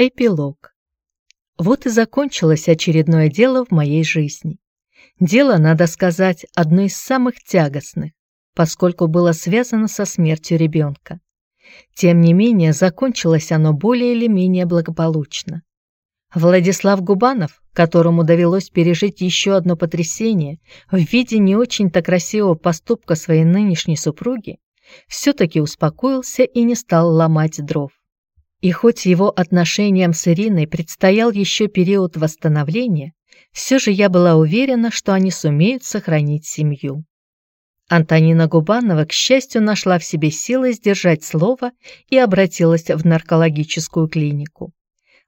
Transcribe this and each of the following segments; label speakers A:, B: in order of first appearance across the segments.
A: Эпилог. Вот и закончилось очередное дело в моей жизни. Дело, надо сказать, одно из самых тягостных, поскольку было связано со смертью ребенка. Тем не менее, закончилось оно более или менее благополучно. Владислав Губанов, которому довелось пережить еще одно потрясение в виде не очень-то красивого поступка своей нынешней супруги, все-таки успокоился и не стал ломать дров. И хоть его отношениям с Ириной предстоял еще период восстановления, все же я была уверена, что они сумеют сохранить семью. Антонина Губанова, к счастью, нашла в себе силы сдержать слово и обратилась в наркологическую клинику.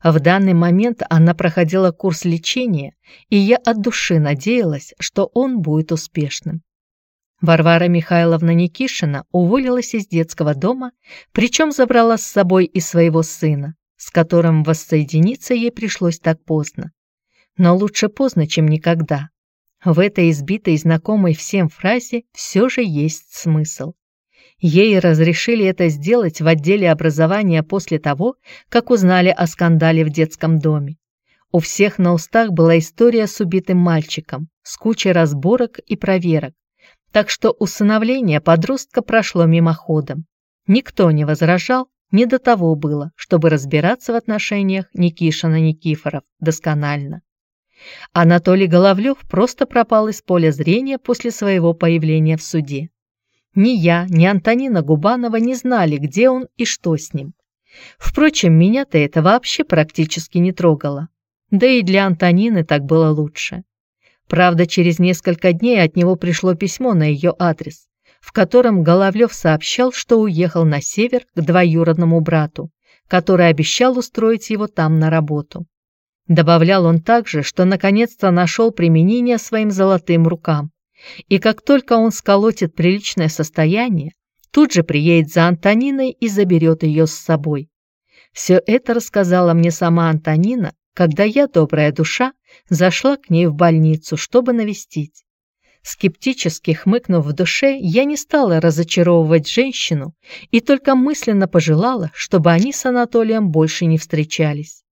A: В данный момент она проходила курс лечения, и я от души надеялась, что он будет успешным. Варвара Михайловна Никишина уволилась из детского дома, причем забрала с собой и своего сына, с которым воссоединиться ей пришлось так поздно. Но лучше поздно, чем никогда. В этой избитой знакомой всем фразе все же есть смысл. Ей разрешили это сделать в отделе образования после того, как узнали о скандале в детском доме. У всех на устах была история с убитым мальчиком, с кучей разборок и проверок, так что усыновление подростка прошло мимоходом. Никто не возражал, не до того было, чтобы разбираться в отношениях Никишина-Никифоров досконально. Анатолий Головлев просто пропал из поля зрения после своего появления в суде. Ни я, ни Антонина Губанова не знали, где он и что с ним. Впрочем, меня-то это вообще практически не трогало. Да и для Антонины так было лучше. Правда, через несколько дней от него пришло письмо на ее адрес, в котором Головлев сообщал, что уехал на север к двоюродному брату, который обещал устроить его там на работу. Добавлял он также, что наконец-то нашел применение своим золотым рукам, и как только он сколотит приличное состояние, тут же приедет за Антониной и заберет ее с собой. Все это рассказала мне сама Антонина когда я, добрая душа, зашла к ней в больницу, чтобы навестить. Скептически хмыкнув в душе, я не стала разочаровывать женщину и только мысленно пожелала, чтобы они с Анатолием больше не встречались.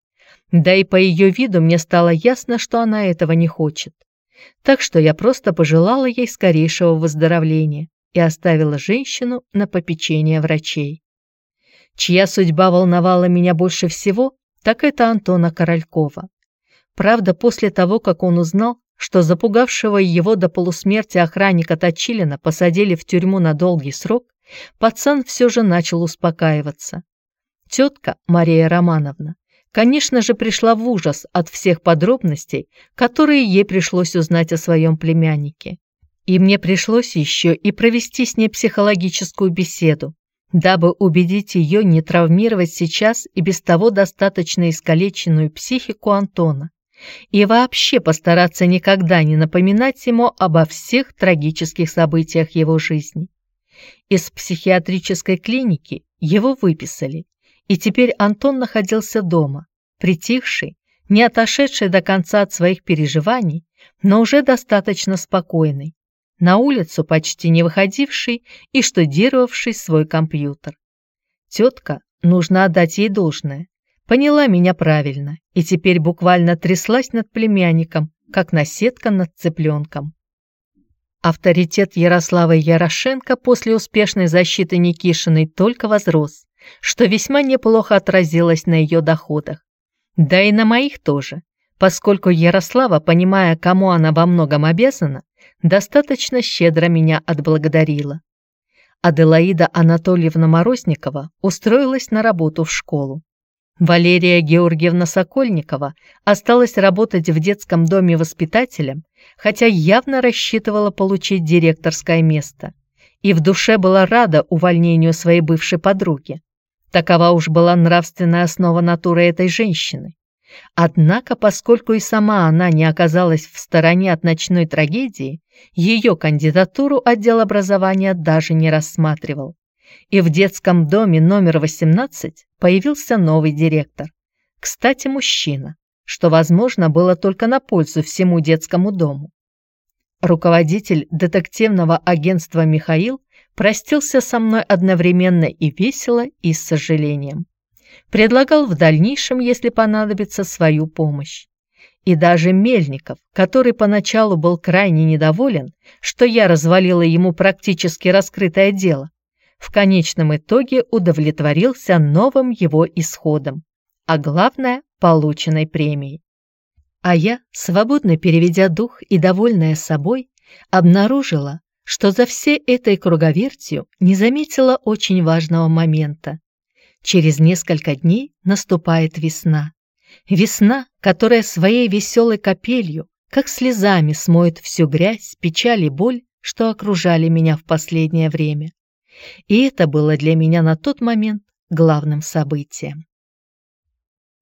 A: Да и по ее виду мне стало ясно, что она этого не хочет. Так что я просто пожелала ей скорейшего выздоровления и оставила женщину на попечение врачей. Чья судьба волновала меня больше всего, так это Антона Королькова. Правда, после того, как он узнал, что запугавшего его до полусмерти охранника Точилина посадили в тюрьму на долгий срок, пацан все же начал успокаиваться. Тетка Мария Романовна, конечно же, пришла в ужас от всех подробностей, которые ей пришлось узнать о своем племяннике. И мне пришлось еще и провести с ней психологическую беседу, дабы убедить ее не травмировать сейчас и без того достаточно искалеченную психику Антона и вообще постараться никогда не напоминать ему обо всех трагических событиях его жизни. Из психиатрической клиники его выписали, и теперь Антон находился дома, притихший, не отошедший до конца от своих переживаний, но уже достаточно спокойный, на улицу почти не выходивший и штудировавший свой компьютер. Тетка, нужно отдать ей должное, поняла меня правильно и теперь буквально тряслась над племянником, как наседка над цыпленком. Авторитет Ярославы Ярошенко после успешной защиты Никишиной только возрос, что весьма неплохо отразилось на ее доходах. Да и на моих тоже, поскольку Ярослава, понимая, кому она во многом обязана, достаточно щедро меня отблагодарила. Аделаида Анатольевна Морозникова устроилась на работу в школу. Валерия Георгиевна Сокольникова осталась работать в детском доме воспитателем, хотя явно рассчитывала получить директорское место. И в душе была рада увольнению своей бывшей подруги. Такова уж была нравственная основа натуры этой женщины. Однако, поскольку и сама она не оказалась в стороне от ночной трагедии, ее кандидатуру отдел образования даже не рассматривал. И в детском доме номер 18 появился новый директор. Кстати, мужчина, что, возможно, было только на пользу всему детскому дому. Руководитель детективного агентства Михаил простился со мной одновременно и весело, и с сожалением. предлагал в дальнейшем, если понадобится, свою помощь. И даже Мельников, который поначалу был крайне недоволен, что я развалила ему практически раскрытое дело, в конечном итоге удовлетворился новым его исходом, а главное – полученной премией. А я, свободно переведя дух и довольная собой, обнаружила, что за всей этой круговертью не заметила очень важного момента. Через несколько дней наступает весна. Весна, которая своей веселой капелью, как слезами смоет всю грязь, печаль и боль, что окружали меня в последнее время. И это было для меня на тот момент главным событием.